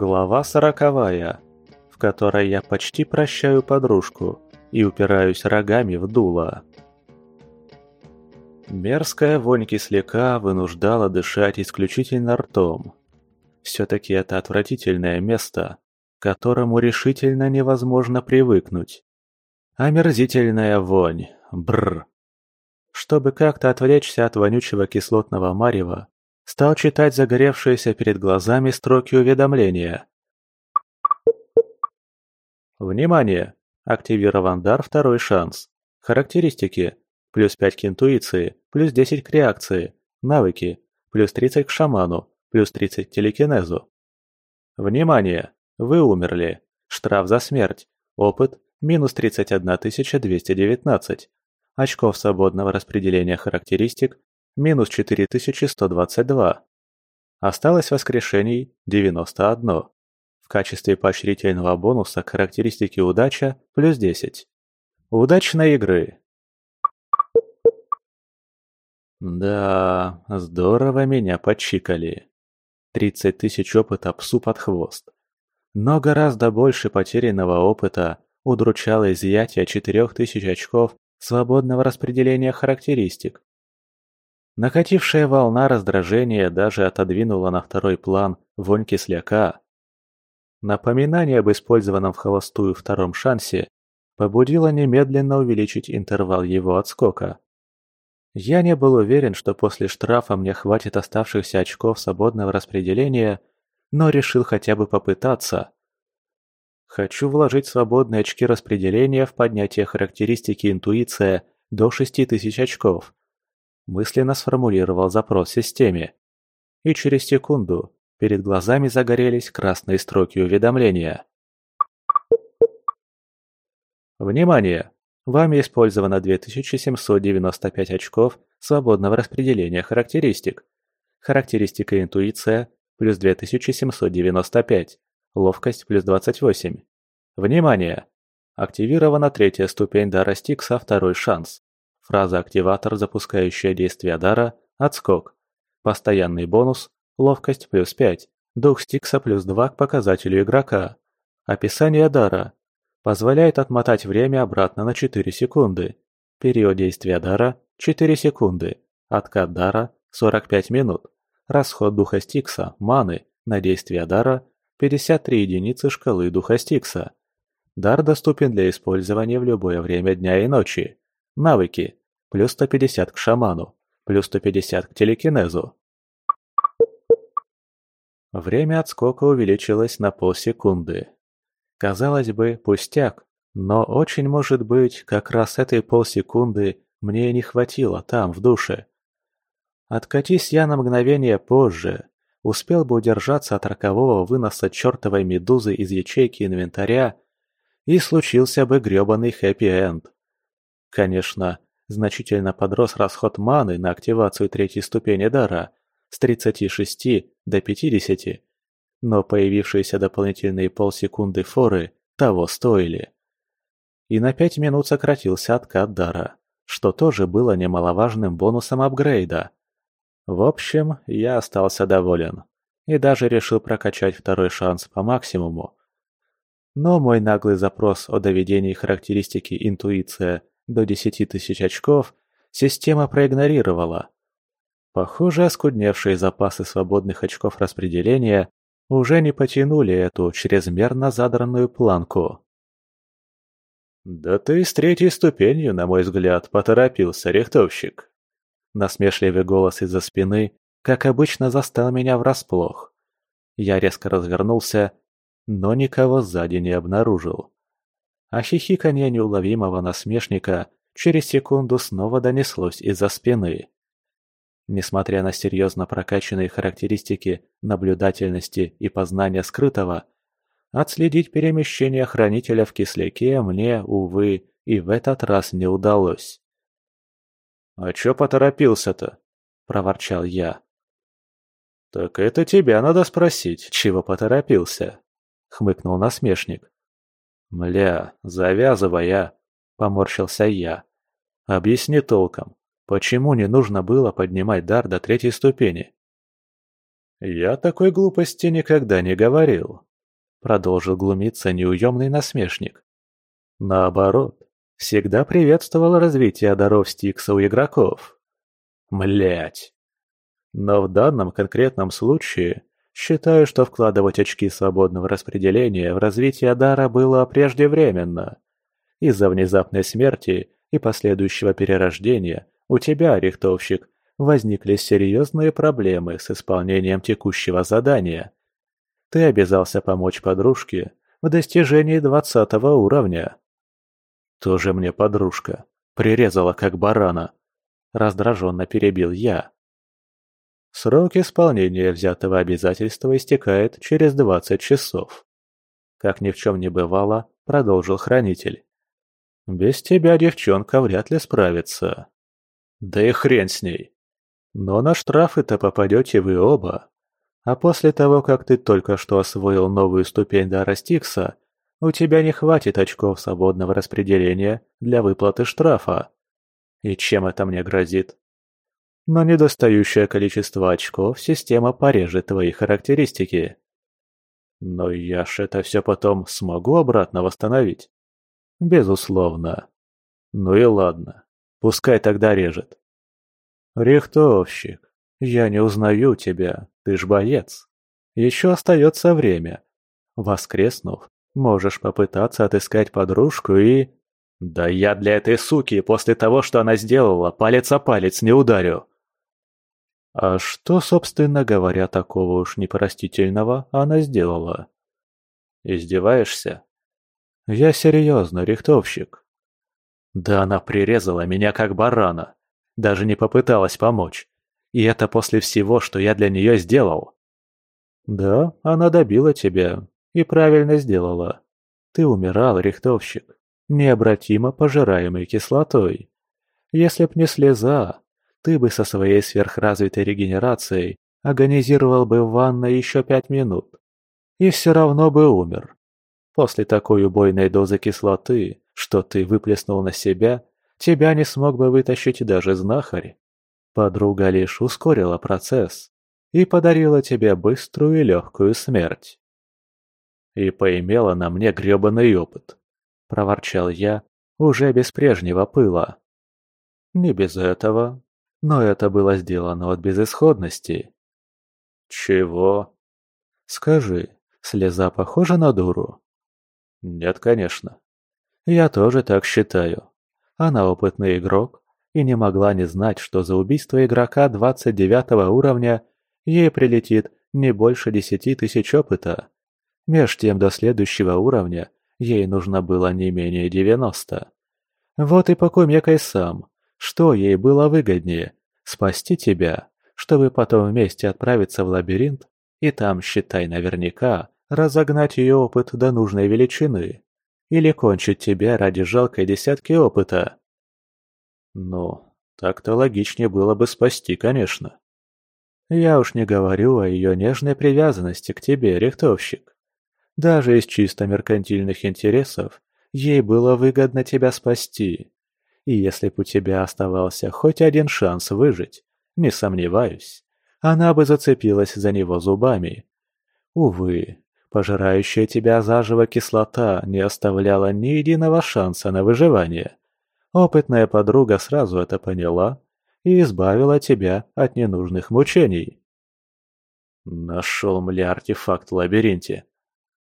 Глава сороковая, в которой я почти прощаю подружку и упираюсь рогами в дуло. Мерзкая вонь кисляка вынуждала дышать исключительно ртом. Все-таки это отвратительное место, к которому решительно невозможно привыкнуть. Омерзительная вонь. Бррр. Чтобы как-то отвлечься от вонючего кислотного марева, стал читать загоревшиеся перед глазами строки уведомления. Внимание! Активирован дар «Второй шанс». Характеристики. Плюс 5 к интуиции, плюс 10 к реакции. Навыки. Плюс 30 к шаману, плюс 30 к телекинезу. Внимание! Вы умерли. Штраф за смерть. Опыт – минус 31 219. Очков свободного распределения характеристик – минус 4122. Осталось воскрешений – 91. В качестве поощрительного бонуса к характеристике удача – плюс 10. Удачной игры! Да, здорово меня подчикали. 30 тысяч опыта псу под хвост. Но гораздо больше потерянного опыта удручало изъятие 4000 очков свободного распределения характеристик. Накатившая волна раздражения даже отодвинула на второй план вонь кисляка. Напоминание об использованном в холостую втором шансе побудило немедленно увеличить интервал его отскока. Я не был уверен, что после штрафа мне хватит оставшихся очков свободного распределения, но решил хотя бы попытаться. Хочу вложить свободные очки распределения в поднятие характеристики интуиция до 6000 очков. Мысленно сформулировал запрос системе. И через секунду перед глазами загорелись красные строки уведомления. Внимание! Вами использовано 2795 очков свободного распределения характеристик. Характеристика интуиция плюс 2795. Ловкость плюс 28. Внимание! Активирована третья ступень дара Стикса «Второй шанс». Фраза «Активатор», запускающая действие дара «Отскок». Постоянный бонус «Ловкость плюс 5». Дух Стикса плюс 2 к показателю игрока. Описание дара. Позволяет отмотать время обратно на 4 секунды. Период действия дара – 4 секунды. Откат дара – 45 минут. Расход духа Стикса, маны, на действие дара 53 единицы шкалы духа Стикса. Дар доступен для использования в любое время дня и ночи. Навыки. Плюс 150 к шаману. Плюс 150 к телекинезу. Время отскока увеличилось на полсекунды. Казалось бы, пустяк, но очень может быть, как раз этой полсекунды мне не хватило там, в душе. Откатись я на мгновение позже, успел бы удержаться от рокового выноса чертовой медузы из ячейки инвентаря, и случился бы грёбаный хэппи-энд. Конечно, значительно подрос расход маны на активацию третьей ступени дара с 36 до 50, но появившиеся дополнительные полсекунды форы того стоили. И на 5 минут сократился откат дара, что тоже было немаловажным бонусом апгрейда. В общем, я остался доволен и даже решил прокачать второй шанс по максимуму. Но мой наглый запрос о доведении характеристики интуиция до 10 тысяч очков система проигнорировала. Похоже, оскудневшие запасы свободных очков распределения уже не потянули эту чрезмерно задранную планку. «Да ты с третьей ступенью, на мой взгляд, поторопился, рихтовщик», Насмешливый голос из-за спины, как обычно, застал меня врасплох. Я резко развернулся, но никого сзади не обнаружил. А хихиканье неуловимого насмешника через секунду снова донеслось из-за спины. Несмотря на серьезно прокачанные характеристики наблюдательности и познания скрытого, отследить перемещение хранителя в кисляке мне, увы, и в этот раз не удалось. «А чё поторопился-то?» – проворчал я. «Так это тебя надо спросить, чего поторопился?» – хмыкнул насмешник. «Мля, завязывай, а!» – поморщился я. «Объясни толком, почему не нужно было поднимать дар до третьей ступени?» «Я такой глупости никогда не говорил», продолжил глумиться неуемный насмешник. Наоборот, всегда приветствовал развитие даров Стикса у игроков. Млять. Но в данном конкретном случае считаю, что вкладывать очки свободного распределения в развитие дара было преждевременно. Из-за внезапной смерти и последующего перерождения у тебя, рихтовщик, возникли серьезные проблемы с исполнением текущего задания. Ты обязался помочь подружке в достижении двадцатого уровня. Тоже мне подружка. Прирезала как барана. Раздраженно перебил я. Срок исполнения взятого обязательства истекает через двадцать часов. Как ни в чем не бывало, продолжил хранитель. Без тебя девчонка вряд ли справится. Да и хрен с ней. Но на штрафы-то попадете вы оба. А после того, как ты только что освоил новую ступень дара Стикса, у тебя не хватит очков свободного распределения для выплаты штрафа. И чем это мне грозит? На недостающее количество очков система порежет твои характеристики. Но я ж это все потом смогу обратно восстановить? Безусловно. Ну и ладно. Пускай тогда режет. Рихтовщик, я не узнаю тебя, ты ж боец. Еще остается время. Воскреснув, можешь попытаться отыскать подружку и... Да я для этой суки после того, что она сделала, палец о палец не ударю. А что, собственно говоря, такого уж непростительного она сделала? Издеваешься? Я серьезно, рихтовщик. Да она прирезала меня как барана. Даже не попыталась помочь. И это после всего, что я для нее сделал. Да, она добила тебя. И правильно сделала. Ты умирал, рихтовщик. Необратимо пожираемой кислотой. Если б не слеза, ты бы со своей сверхразвитой регенерацией агонизировал бы в ванной еще пять минут. И все равно бы умер. После такой убойной дозы кислоты, что ты выплеснул на себя, тебя не смог бы вытащить даже знахарь. Подруга лишь ускорила процесс и подарила тебе быструю и легкую смерть. И поимела на мне грёбаный опыт, проворчал я, уже без прежнего пыла. Не без этого, но это было сделано от безысходности. Чего? Скажи, слеза похожа на дуру? Нет, конечно. Я тоже так считаю. Она опытный игрок и не могла не знать, что за убийство игрока 29 уровня ей прилетит не больше десяти тысяч опыта. Меж тем до следующего уровня ей нужно было не менее 90. Вот и покумекай сам, что ей было выгоднее – спасти тебя, чтобы потом вместе отправиться в лабиринт и там, считай наверняка, разогнать ее опыт до нужной величины. Или кончить тебя ради жалкой десятки опыта. Ну, так-то логичнее было бы спасти, конечно. Я уж не говорю о ее нежной привязанности к тебе, рихтовщик. Даже из чисто меркантильных интересов ей было выгодно тебя спасти. И если бы у тебя оставался хоть один шанс выжить, не сомневаюсь, она бы зацепилась за него зубами. Увы, Пожирающая тебя заживо кислота не оставляла ни единого шанса на выживание. Опытная подруга сразу это поняла и избавила тебя от ненужных мучений. Нашел, мля, артефакт в лабиринте.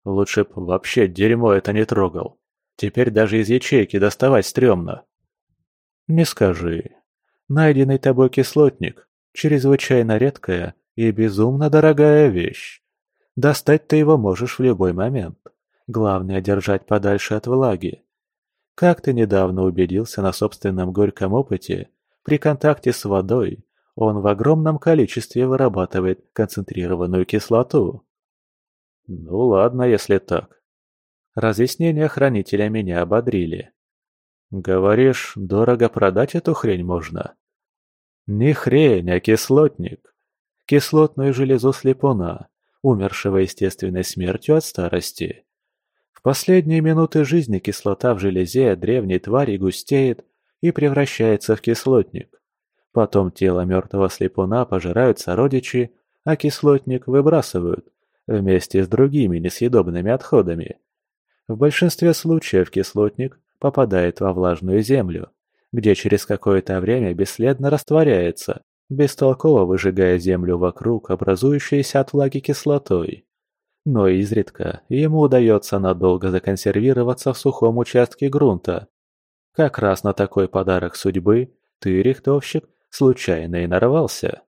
Лучше б вообще дерьмо это не трогал. Теперь даже из ячейки доставать стрёмно. Не скажи. Найденный тобой кислотник – чрезвычайно редкая и безумно дорогая вещь. Достать ты его можешь в любой момент. Главное – держать подальше от влаги. Как ты недавно убедился на собственном горьком опыте, при контакте с водой он в огромном количестве вырабатывает концентрированную кислоту. Ну ладно, если так. Разъяснения хранителя меня ободрили. Говоришь, дорого продать эту хрень можно? Не хрень, а кислотник. Кислотную железу слепуна, умершего естественной смертью от старости. В последние минуты жизни кислота в железе древней твари густеет и превращается в кислотник. Потом тело мертвого слепуна пожирают сородичи, а кислотник выбрасывают, вместе с другими несъедобными отходами. В большинстве случаев кислотник попадает во влажную землю, где через какое-то время бесследно растворяется, бестолково выжигая землю вокруг, образующейся от влаги кислотой. Но изредка ему удается надолго законсервироваться в сухом участке грунта. Как раз на такой подарок судьбы ты, рихтовщик, случайно и нарвался.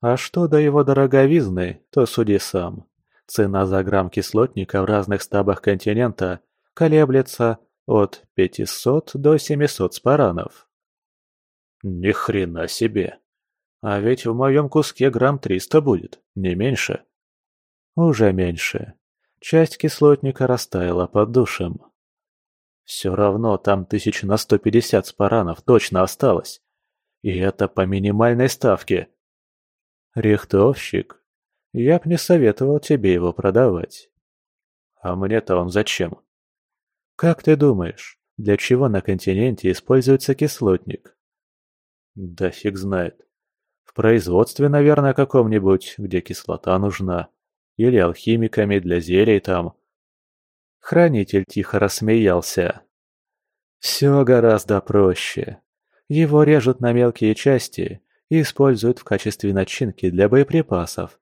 А что до его дороговизны, то суди сам. Цена за грамм кислотника в разных стабах континента колеблется от 500 до 700 спаранов. Ни хрена себе. А ведь в моем куске грамм 300 будет, не меньше. Уже меньше. Часть кислотника растаяла под душем. Все равно там тысяч на 150 спаранов точно осталось. И это по минимальной ставке. Рихтовщик, я б не советовал тебе его продавать. А мне-то он зачем? Как ты думаешь, для чего на континенте используется кислотник? Да фиг знает. В производстве, наверное, каком-нибудь, где кислота нужна. Или алхимиками для зелий там. Хранитель тихо рассмеялся. Все гораздо проще. Его режут на мелкие части и используют в качестве начинки для боеприпасов.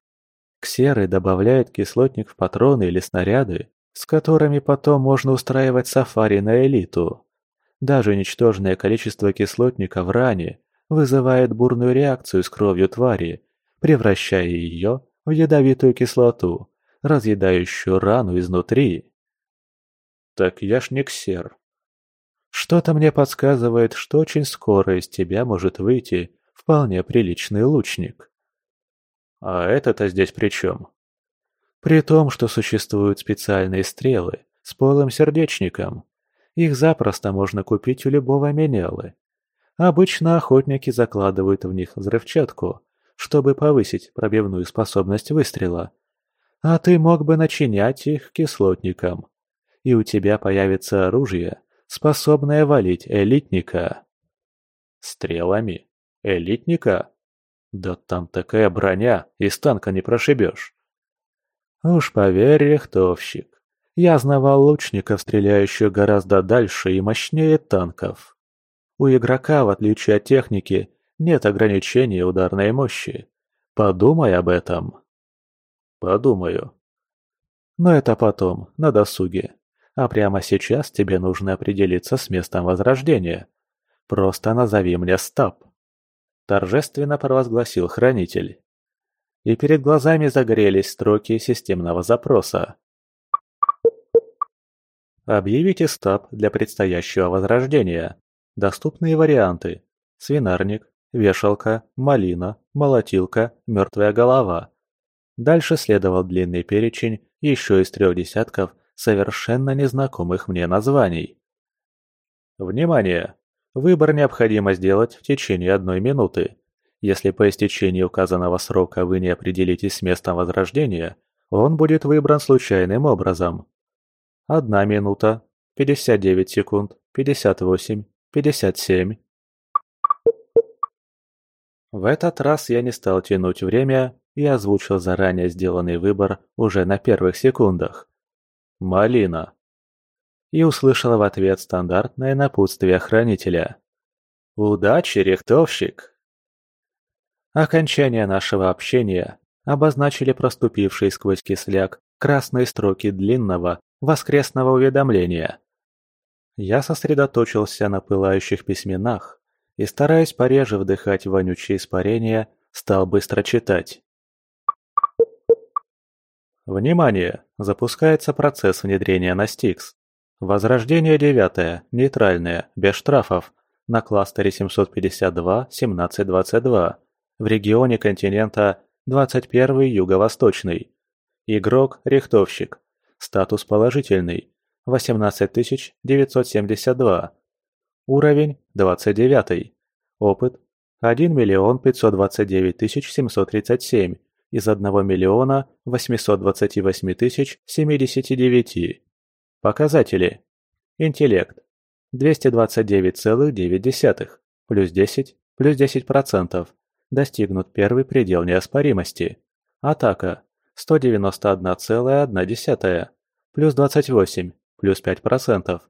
Ксеры добавляют кислотник в патроны или снаряды, с которыми потом можно устраивать сафари на элиту. Даже ничтожное количество кислотника в ране вызывает бурную реакцию с кровью твари, превращая ее в ядовитую кислоту, разъедающую рану изнутри. Так я ж не ксер. Что-то мне подсказывает, что очень скоро из тебя может выйти вполне приличный лучник. А это-то здесь при чем? При том, что существуют специальные стрелы с полым сердечником. Их запросто можно купить у любого менялы. Обычно охотники закладывают в них взрывчатку, чтобы повысить пробивную способность выстрела. А ты мог бы начинять их кислотником. И у тебя появится оружие, способное валить элитника. Стрелами? Элитника? Да там такая броня, из танка не прошибешь. Уж поверь, рихтовщик, я знавал лучников, стреляющих гораздо дальше и мощнее танков. У игрока, в отличие от техники, нет ограничений ударной мощи. Подумай об этом. Подумаю. Но это потом, на досуге. А прямо сейчас тебе нужно определиться с местом возрождения. Просто назови мне стаб. Торжественно провозгласил хранитель и перед глазами загорелись строки системного запроса. Объявите стаб для предстоящего возрождения. Доступные варианты. Свинарник, вешалка, малина, молотилка, мертвая голова. Дальше следовал длинный перечень еще из трех десятков совершенно незнакомых мне названий. Внимание! Выбор необходимо сделать в течение одной минуты. Если по истечении указанного срока вы не определитесь с местом возрождения, он будет выбран случайным образом. Одна минута, 59 секунд, 58, 57. В этот раз я не стал тянуть время и озвучил заранее сделанный выбор уже на первых секундах. «Малина». И услышал в ответ стандартное напутствие хранителя. «Удачи, рихтовщик!» Окончание нашего общения обозначили проступившие сквозь кисляк красные строки длинного воскресного уведомления. Я сосредоточился на пылающих письменах и, стараясь пореже вдыхать вонючие испарения, стал быстро читать. Внимание! Запускается процесс внедрения на Стикс. Возрождение девятое, нейтральное, без штрафов, на кластере 752-1722 в регионе континента 21 Юго-Восточный. Игрок – рихтовщик. Статус положительный. 18972. Уровень – 29. Опыт – 1 миллион 529 тысяч 737 из 1 миллиона 828 тысяч 79. Показатели. Интеллект – 229,9, плюс 10, плюс 10%, достигнут первый предел неоспоримости. Атака 191,1, плюс 28, плюс 5%.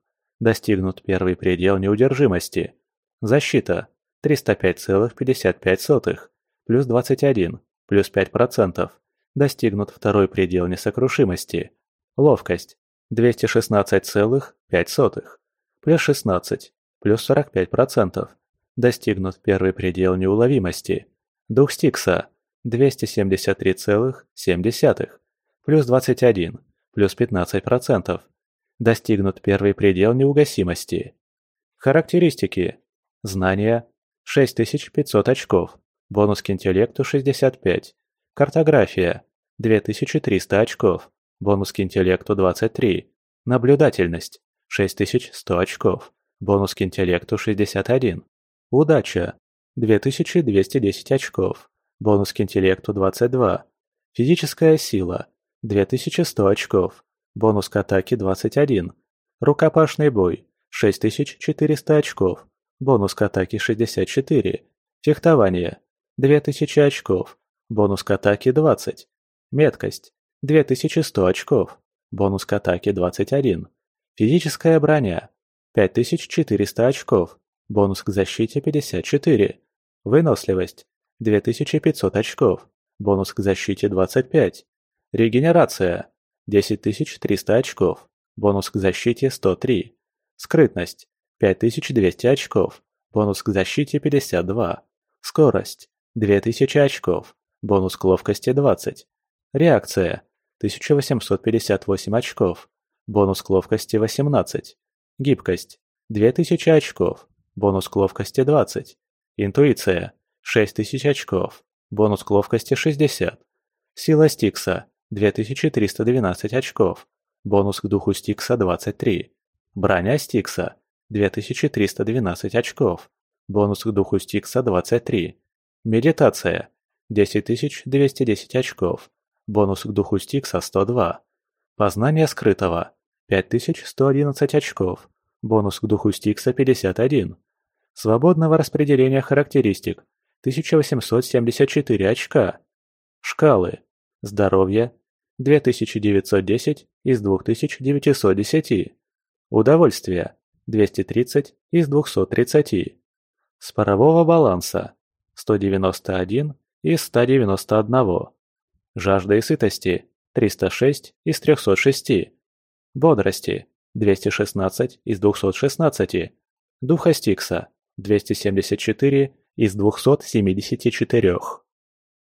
Достигнут первый предел неудержимости. Защита 305,55, плюс 21, плюс 5%. Достигнут второй предел несокрушимости. Ловкость 216,5, плюс 16, плюс 45%. Достигнут первый предел неуловимости. Дух Стикса 273,7, плюс 21, плюс 15%. Достигнут первый предел неугасимости. Характеристики. Знания 6500 очков. Бонус к интеллекту 65. Картография 2300 очков. Бонус к интеллекту 23. Наблюдательность 6100 очков. Бонус к интеллекту 61. Удача 2210 очков. Бонус к интеллекту 22. Физическая сила. 2100 очков. Бонус к атаке 21. Рукопашный бой. 6400 очков. Бонус к атаке 64. Фехтование. 2000 очков. Бонус к атаке 20. Меткость. 2100 очков. Бонус к атаке 21. Физическая броня. 5400 очков. Бонус к защите 54. Выносливость. 2500 очков. Бонус к защите 25. Регенерация. 10300 очков. Бонус к защите 103. Скрытность. 5200 очков. Бонус к защите 52. Скорость. 2000 очков. Бонус к ловкости 20. Реакция. 1858 очков. Бонус к ловкости 18. Гибкость. 2000 очков. Бонус к ловкости 20. Интуиция. 6000 очков. Бонус к ловкости 60. Сила Стикса. 2312 очков. Бонус к духу Стикса 23. Броня Стикса. 2312 очков. Бонус к духу Стикса 23. Медитация. 10210 очков. Бонус к духу Стикса 102. Познание скрытого. 5111 очков. Бонус к духу Стикса 51. Свободного распределения характеристик 1874 очка. Шкалы. Здоровье 2910 из 2910. Удовольствие 230 из 230. С парового баланса 191 из 191. Жажда и сытости 306 из 306. Бодрости 216 из 216. Духа Стикса 274 из 274.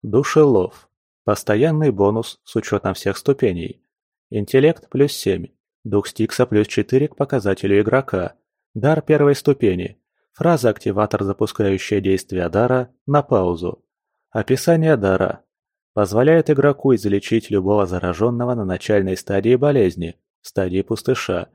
Душелов. Постоянный бонус с учетом всех ступеней. Интеллект плюс 7. Дух Стикса плюс 4 к показателю игрока. Дар первой ступени. Фраза-активатор, запускающая действие дара, на паузу. Описание дара. Позволяет игроку излечить любого зараженного на начальной стадии болезни, стадии пустыша,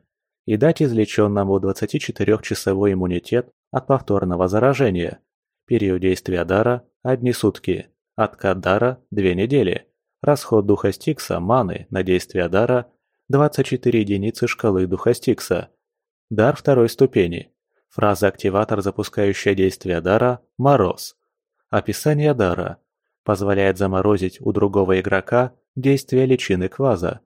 и дать излеченному 24-часовой иммунитет от повторного заражения. Период действия дара – одни сутки. Откат дара – две недели. Расход духа Стикса, маны, на действие дара 24 единицы шкалы духа Стикса. Дар второй ступени. Фраза-активатор, запускающая действие дара – «Мороз». Описание дара. Позволяет заморозить у другого игрока действие личины кваза.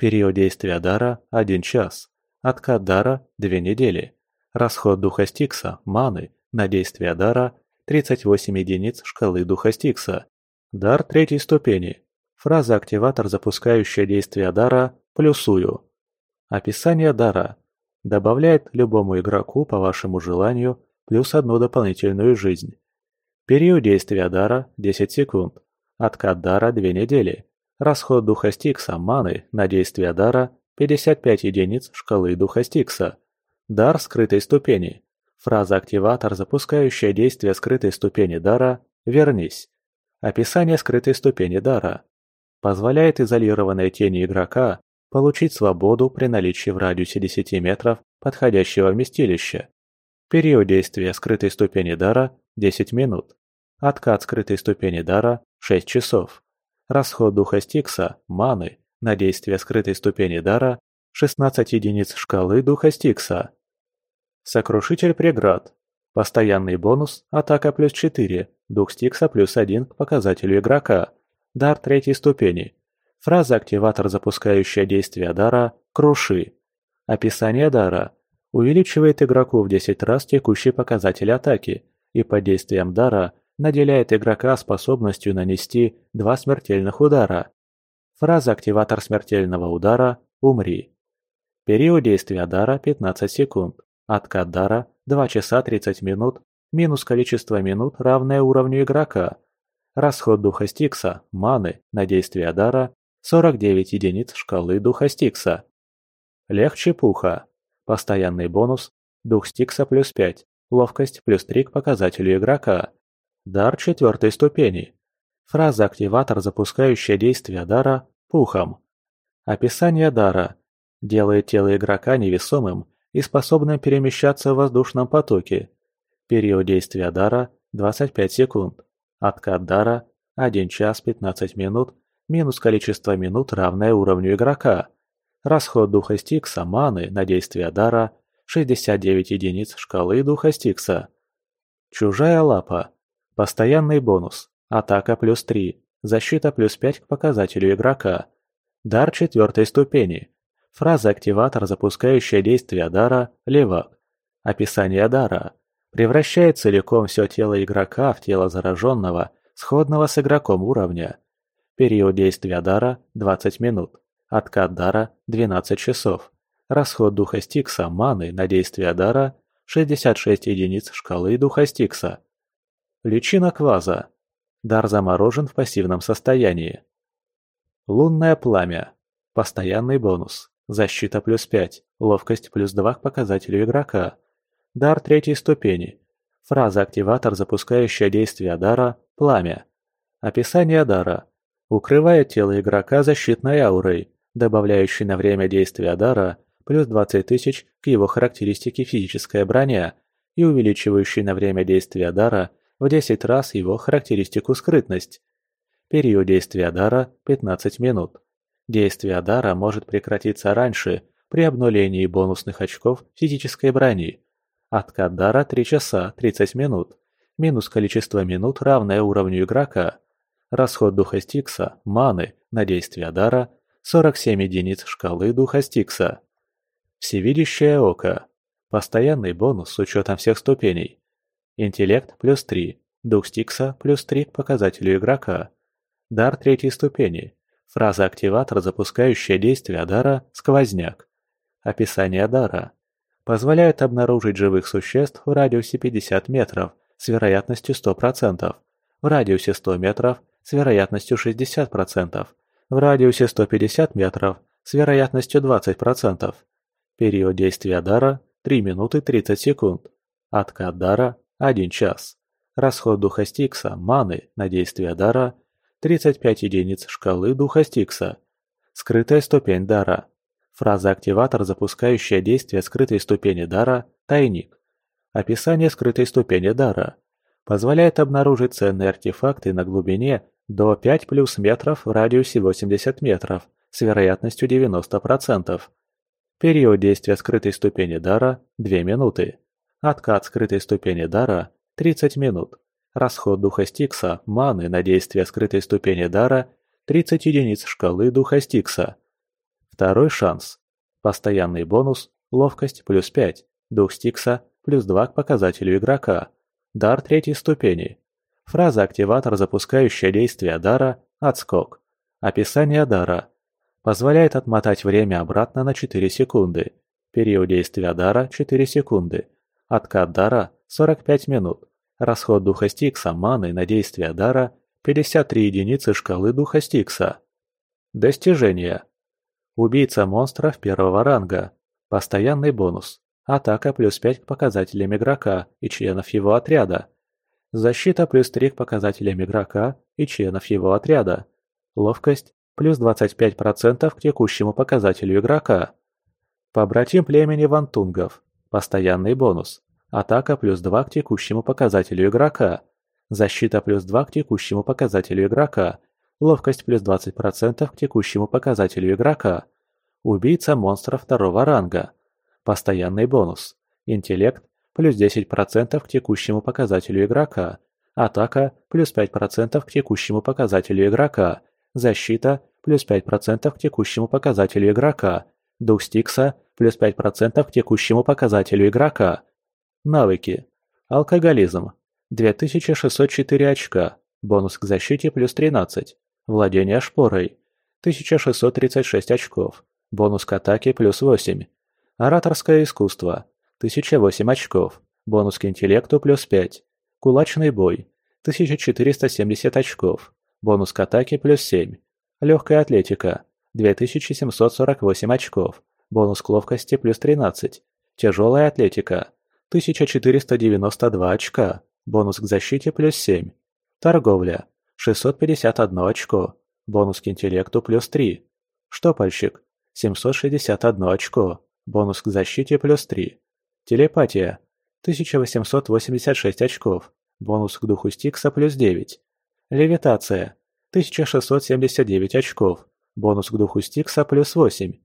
Период действия дара – 1 час. Откат дара – 2 недели. Расход духа Стикса, маны, на действие дара – 38 единиц шкалы духа Стикса. Дар третьей ступени. Фраза-активатор, запускающая действие дара Плюсую. Описание дара. Добавляет любому игроку по вашему желанию плюс одну дополнительную жизнь. Период действия дара – 10 секунд. Откат дара – 2 недели. Расход духа Стикса маны на действие дара – 55 единиц шкалы духа Стикса. Дар скрытой ступени. Фраза-активатор, запускающая действие скрытой ступени дара «Вернись». Описание скрытой ступени дара. Позволяет изолированной тени игрока Получить свободу при наличии в радиусе 10 метров подходящего вместилища. Период действия скрытой ступени дара – 10 минут. Откат скрытой ступени дара – 6 часов. Расход духа Стикса, маны, на действие скрытой ступени дара – 16 единиц шкалы духа Стикса. Сокрушитель преград. Постоянный бонус – атака плюс 4, дух Стикса плюс 1 к показателю игрока. Дар третьей ступени – Фраза-активатор, запускающая действие дара «Круши». Описание дара. Увеличивает игроку в 10 раз текущий показатель атаки и под действием дара наделяет игрока способностью нанести два смертельных удара. Фраза «Активатор смертельного удара» «Умри». Период действия дара 15 секунд. Откат дара 2 часа 30 минут, минус количество минут, равное уровню игрока. Расход духа Стикса, маны, на действие дара 49 единиц шкалы духа Стикса. Легче пуха. Постоянный бонус. Дух Стикса плюс 5. Ловкость плюс 3 к показателю игрока. Дар четвертой ступени. Фраза-активатор, запускающая действие дара пухом. Описание дара. Делает тело игрока невесомым и способным перемещаться в воздушном потоке. Период действия дара – 25 секунд. Откат дара – 1 час 15 минут, минус количество минут, равное уровню игрока. Расход духа Стикса, маны на действие дара – 69 единиц шкалы духа Стикса. Чужая лапа. Постоянный бонус. Атака плюс 3. Защита плюс 5 к показателю игрока. Дар четвертой ступени. Фраза-активатор, запускающая действие дара «Левак». Описание дара. Превращает целиком все тело игрока в тело зараженного, сходного с игроком уровня. Период действия дара – 20 минут. Откат дара – 12 часов. Расход духа Стикса маны на действие дара – 66 единиц шкалы духа Стикса. Личина кваза. Дар заморожен в пассивном состоянии. Лунное пламя. Постоянный бонус. Защита плюс 5, ловкость плюс 2 к показателю игрока. Дар третьей ступени. Фраза-активатор, запускающая действие дара «Пламя». Описание дара. Укрывает тело игрока защитной аурой, добавляющей на время действия дара плюс 20 тысяч к его характеристике физическая броня и увеличивающей на время действия дара в 10 раз его характеристику скрытность. Период действия дара – 15 минут. Действие дара может прекратиться раньше, при обнулении бонусных очков физической брони. Откат дара 3 часа 30 минут. Минус количество минут, равное уровню игрока. Расход духа Стикса, маны, на действие дара 47 единиц шкалы духа Стикса. Всевидящее око. Постоянный бонус с учетом всех ступеней. Интеллект плюс 3. Дух Стикса плюс 3 к показателю игрока. Дар третьей ступени. Фраза-активатор, запускающая действие дара «Сквозняк». Описание дара. Позволяет обнаружить живых существ в радиусе 50 метров с вероятностью 100%, в радиусе 100 метров с вероятностью 60%, в радиусе 150 метров с вероятностью 20%. Период действия дара – 3 минуты 30 секунд. Откат дара – 1 час. Расход духа Стикса, маны на действие дара 35 единиц шкалы духа Стикса. Скрытая ступень дара. Фраза-активатор, запускающая действие скрытой ступени дара «Тайник». Описание скрытой ступени дара. Позволяет обнаружить ценные артефакты на глубине до 5 плюс метров в радиусе 80 метров с вероятностью 90%. Период действия скрытой ступени дара – 2 минуты. Откат скрытой ступени дара – 30 минут. Расход духа Стикса, маны на действие скрытой ступени дара – 30 единиц шкалы духа Стикса. Второй шанс. Постоянный бонус – ловкость плюс 5, дух Стикса плюс 2 к показателю игрока. Дар третьей ступени. Фраза-активатор, запускающая действие дара – отскок. Описание дара. Позволяет отмотать время обратно на 4 секунды. Период действия дара – 4 секунды. Откат дара – 45 минут. Расход духа Стикса маны на действие дара – 53 единицы шкалы духа Стикса. Достижения. Убийца монстров первого ранга. Постоянный бонус. Атака плюс 5 к показателям игрока и членов его отряда. Защита плюс 3 к показателям игрока и членов его отряда. Ловкость плюс 25% к текущему показателю игрока. Побратим племени вантунгов. Постоянный бонус. Атака плюс 2 к текущему показателю игрока. Защита плюс 2 к текущему показателю игрока. Ловкость плюс 20% к текущему показателю игрока. Убийца монстра второго ранга. Постоянный бонус. Интеллект плюс 10% к текущему показателю игрока. Атака плюс 5% к текущему показателю игрока. Защита плюс 5% к текущему показателю игрока. Дух Стикса плюс 5% к текущему показателю игрока. Навыки. Алкоголизм. 2604 очка. Бонус к защите плюс 13. Владение шпорой. 1636 очков. Бонус к атаке плюс 8. Ораторское искусство. 1008 очков. Бонус к интеллекту плюс 5. Кулачный бой. 1470 очков. Бонус к атаке плюс 7. Легкая атлетика. 2748 очков. Бонус к ловкости плюс 13. Тяжелая атлетика. 1492 очка. Бонус к защите плюс 7. Торговля. 651 очко. Бонус к интеллекту плюс 3. Штопальщик. 761 очко. Бонус к защите плюс 3. Телепатия. 1886 очков. Бонус к духу Стикса плюс 9. Левитация. 1679 очков. Бонус к духу Стикса плюс 8.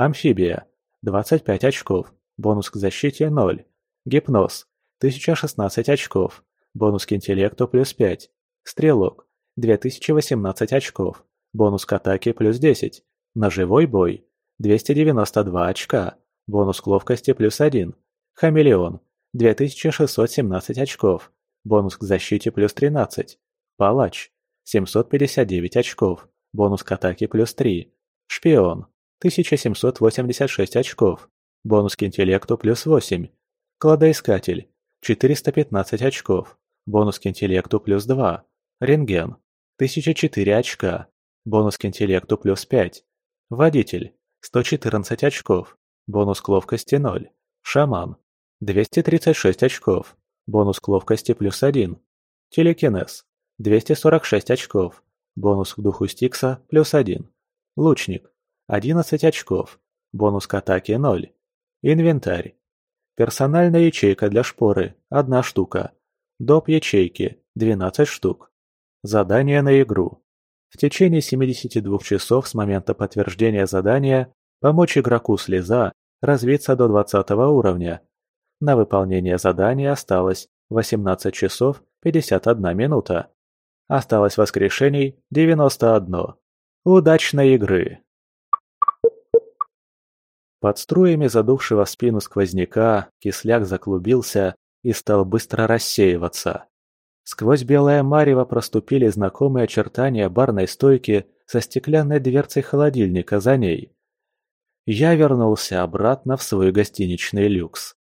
Амфибия. 25 очков. Бонус к защите 0. Гипноз. 1016 очков. Бонус к интеллекту плюс 5. Стрелок. 2018 очков. Бонус к атаке плюс 10. Ножевой бой. 292 очка. Бонус к ловкости плюс 1. Хамелеон. 2617 очков. Бонус к защите плюс 13. Палач. 759 очков. Бонус к атаке плюс 3. Шпион. 1786 очков. Бонус к интеллекту плюс 8. Кладоискатель. 415 очков. Бонус к интеллекту плюс 2. Рентген. 1004 очка. Бонус к интеллекту плюс 5. Водитель. 114 очков. Бонус к ловкости 0. Шаман. 236 очков. Бонус к ловкости плюс 1. Телекинез. 246 очков. Бонус к духу Стикса плюс 1. Лучник. 11 очков. Бонус к атаке 0. Инвентарь. Персональная ячейка для шпоры – 1 штука. Доп. ячейки – 12 штук. Задание на игру. В течение 72 часов с момента подтверждения задания помочь игроку слеза развиться до 20 уровня. На выполнение задания осталось 18 часов 51 минута. Осталось воскрешений 91. Удачной игры! Под струями задувшего спину сквозняка кисляк заклубился и стал быстро рассеиваться. Сквозь белое марево проступили знакомые очертания барной стойки со стеклянной дверцей холодильника за ней. Я вернулся обратно в свой гостиничный люкс.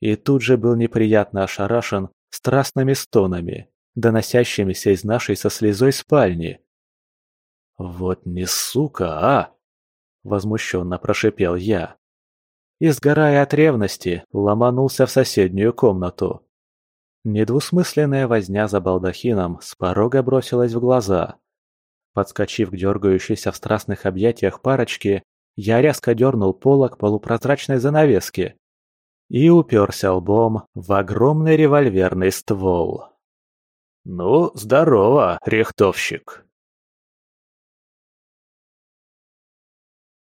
И тут же был неприятно ошарашен страстными стонами, доносящимися из нашей со слезой спальни. «Вот не сука, а!» – возмущенно прошипел я и, сгорая от ревности, ломанулся в соседнюю комнату. Недвусмысленная возня за балдахином с порога бросилась в глаза. Подскочив к дергающейся в страстных объятиях парочке, я резко дернул полок полупрозрачной занавески и уперся лбом в огромный револьверный ствол. «Ну, здорово, рихтовщик!»